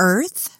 earth?